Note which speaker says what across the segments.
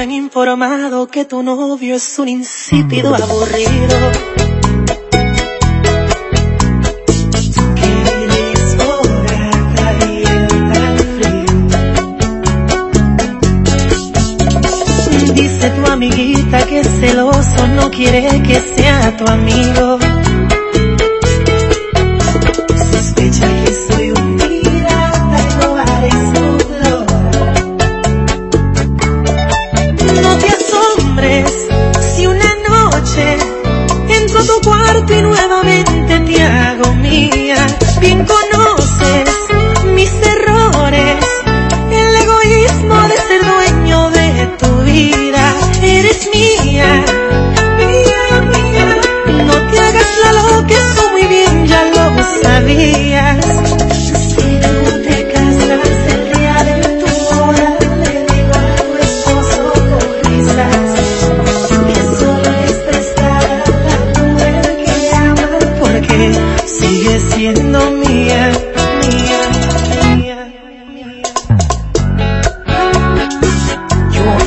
Speaker 1: Han informado que tu novio es un insípido mm. aburrido. Dice tu amiguita que celoso no quiere que sea tu amigo.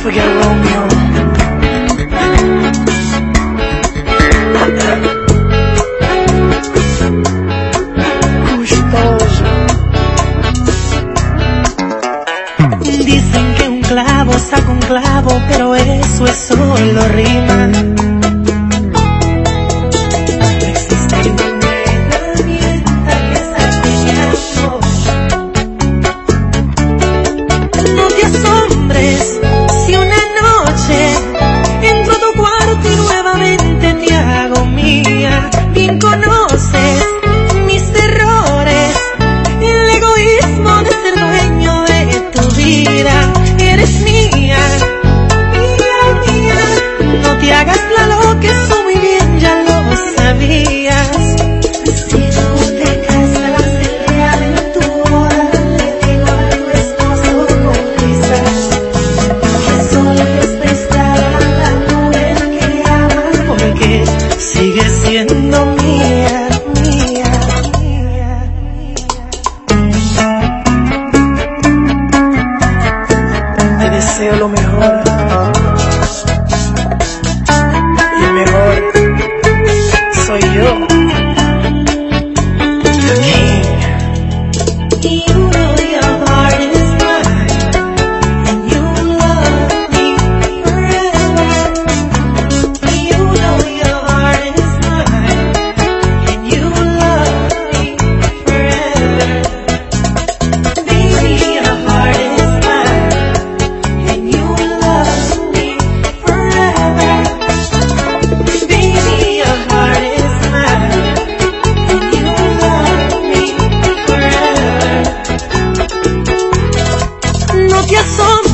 Speaker 1: forget Romeo. Gustoso. Dicen que un clavo saca un clavo. sin conocer. deseo lo mejor. Y el mejor soy yo. lo que